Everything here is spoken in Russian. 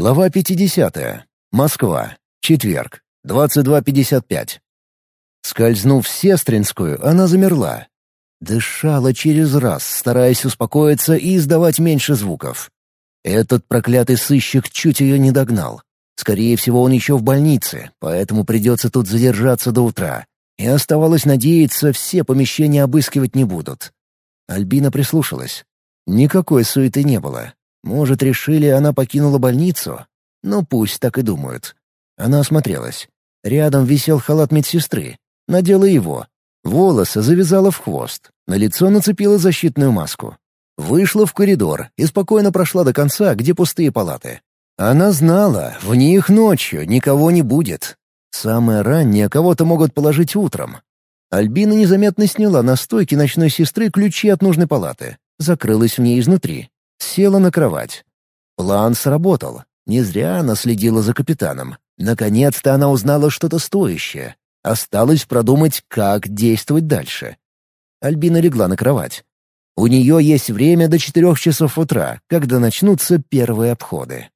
Глава 50. Москва. Четверг. 22.55. Скользнув в Сестринскую, она замерла. Дышала через раз, стараясь успокоиться и издавать меньше звуков. Этот проклятый сыщик чуть ее не догнал. Скорее всего, он еще в больнице, поэтому придется тут задержаться до утра. И оставалось надеяться, все помещения обыскивать не будут. Альбина прислушалась. Никакой суеты не было. Может, решили, она покинула больницу? Ну, пусть так и думают. Она осмотрелась. Рядом висел халат медсестры. Надела его. Волосы завязала в хвост. На лицо нацепила защитную маску. Вышла в коридор и спокойно прошла до конца, где пустые палаты. Она знала, в них ночью никого не будет. Самое раннее кого-то могут положить утром. Альбина незаметно сняла на стойке ночной сестры ключи от нужной палаты. Закрылась в ней изнутри. Села на кровать. План сработал. Не зря она следила за капитаном. Наконец-то она узнала что-то стоящее. Осталось продумать, как действовать дальше. Альбина легла на кровать. У нее есть время до четырех часов утра, когда начнутся первые обходы.